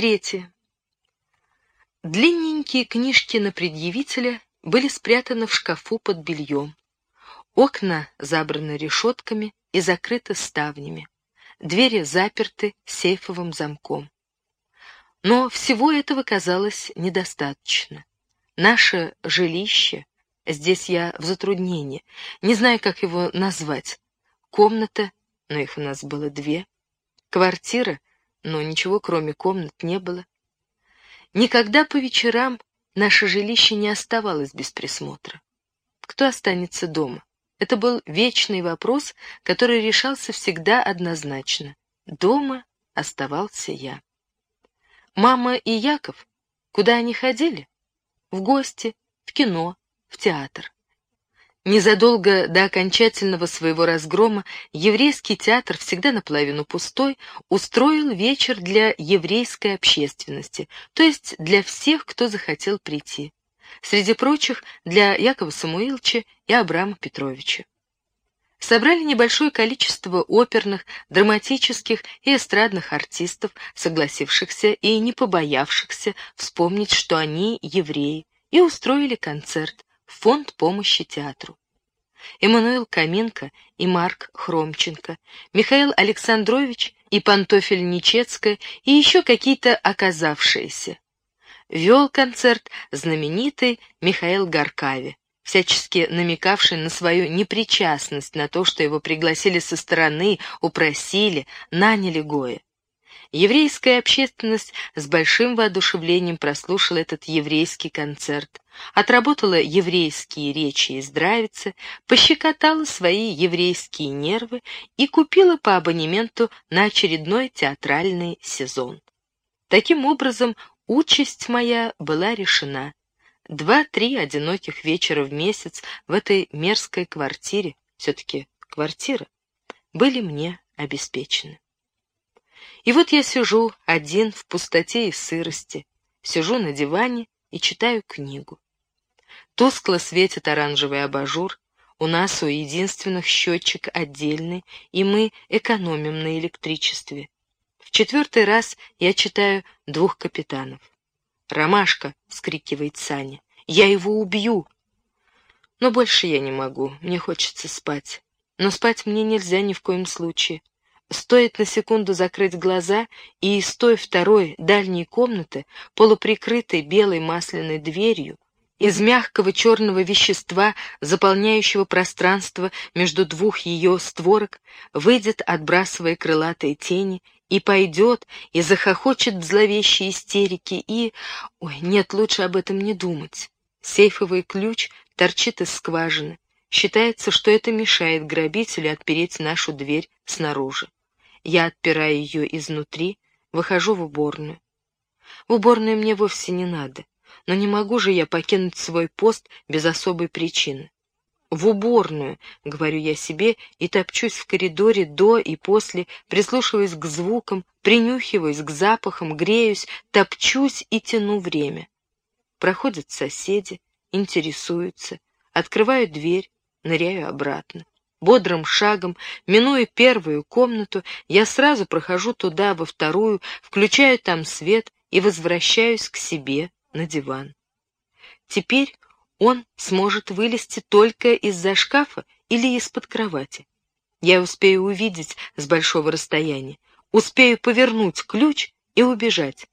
третье. Длинненькие книжки на предъявителя были спрятаны в шкафу под бельем. Окна забраны решетками и закрыты ставнями. Двери заперты сейфовым замком. Но всего этого казалось недостаточно. Наше жилище, здесь я в затруднении, не знаю, как его назвать, комната, но их у нас было две, квартира, но ничего кроме комнат не было. Никогда по вечерам наше жилище не оставалось без присмотра. Кто останется дома? Это был вечный вопрос, который решался всегда однозначно. Дома оставался я. Мама и Яков, куда они ходили? В гости, в кино, в театр. Незадолго до окончательного своего разгрома еврейский театр, всегда наполовину пустой, устроил вечер для еврейской общественности, то есть для всех, кто захотел прийти. Среди прочих для Якова Самуиловича и Абрама Петровича. Собрали небольшое количество оперных, драматических и эстрадных артистов, согласившихся и не побоявшихся вспомнить, что они евреи, и устроили концерт, Фонд помощи театру. Эммануил Каменко и Марк Хромченко, Михаил Александрович и Пантофель Нечецкая и еще какие-то оказавшиеся. Вел концерт знаменитый Михаил Гаркави, всячески намекавший на свою непричастность на то, что его пригласили со стороны, упросили, наняли Гоя. Еврейская общественность с большим воодушевлением прослушала этот еврейский концерт, отработала еврейские речи и здравицы, пощекотала свои еврейские нервы и купила по абонементу на очередной театральный сезон. Таким образом, участь моя была решена. Два-три одиноких вечера в месяц в этой мерзкой квартире, все-таки квартира, были мне обеспечены. И вот я сижу один в пустоте и сырости, сижу на диване и читаю книгу. Тускло светит оранжевый абажур, у нас у единственных счетчик отдельный, и мы экономим на электричестве. В четвертый раз я читаю «Двух капитанов». «Ромашка!» — вскрикивает Саня. «Я его убью!» Но больше я не могу, мне хочется спать. Но спать мне нельзя ни в коем случае. Стоит на секунду закрыть глаза, и из той второй дальней комнаты, полуприкрытой белой масляной дверью, из мягкого черного вещества, заполняющего пространство между двух ее створок, выйдет, отбрасывая крылатые тени, и пойдет, и захохочет в зловещей истерике, и... Ой, нет, лучше об этом не думать. Сейфовый ключ торчит из скважины. Считается, что это мешает грабителю отпереть нашу дверь снаружи. Я отпираю ее изнутри, выхожу в уборную. В уборную мне вовсе не надо, но не могу же я покинуть свой пост без особой причины. В уборную, говорю я себе, и топчусь в коридоре до и после, прислушиваясь к звукам, принюхиваюсь к запахам, греюсь, топчусь и тяну время. Проходят соседи, интересуются, открываю дверь, ныряю обратно. Бодрым шагом, минуя первую комнату, я сразу прохожу туда, во вторую, включаю там свет и возвращаюсь к себе на диван. Теперь он сможет вылезти только из-за шкафа или из-под кровати. Я успею увидеть с большого расстояния, успею повернуть ключ и убежать.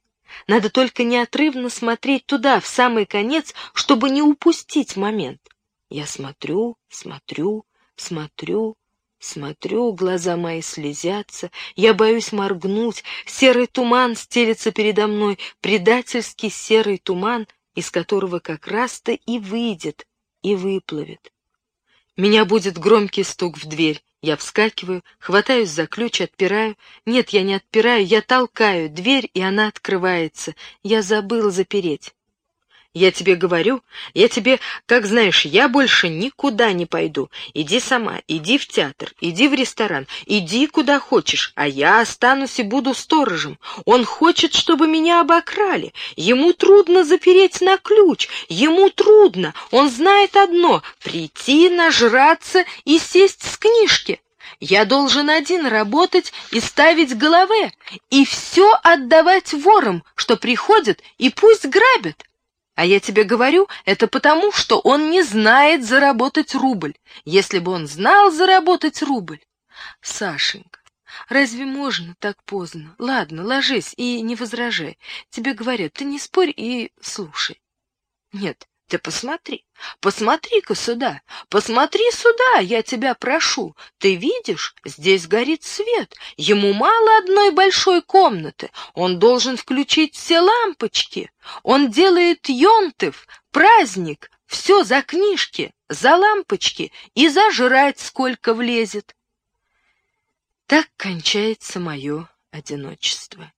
Надо только неотрывно смотреть туда, в самый конец, чтобы не упустить момент. Я смотрю, смотрю, Смотрю, смотрю, глаза мои слезятся, я боюсь моргнуть, серый туман стелется передо мной, предательский серый туман, из которого как раз-то и выйдет, и выплывет. Меня будет громкий стук в дверь. Я вскакиваю, хватаюсь за ключ, отпираю. Нет, я не отпираю, я толкаю дверь, и она открывается. Я забыл запереть. Я тебе говорю, я тебе, как знаешь, я больше никуда не пойду. Иди сама, иди в театр, иди в ресторан, иди куда хочешь, а я останусь и буду сторожем. Он хочет, чтобы меня обокрали. Ему трудно запереть на ключ, ему трудно. Он знает одно — прийти, нажраться и сесть с книжки. Я должен один работать и ставить головы, и все отдавать ворам, что приходят, и пусть грабят. А я тебе говорю, это потому, что он не знает заработать рубль. Если бы он знал заработать рубль... Сашенька, разве можно так поздно? Ладно, ложись и не возражай. Тебе говорят, ты не спорь и слушай. Нет, ты посмотри, посмотри-ка сюда, посмотри сюда, я тебя прошу. Ты видишь, здесь горит свет. Ему мало одной большой комнаты. Он должен включить все лампочки. Он делает йонтов, праздник, все за книжки, за лампочки и зажрать сколько влезет. Так кончается мое одиночество.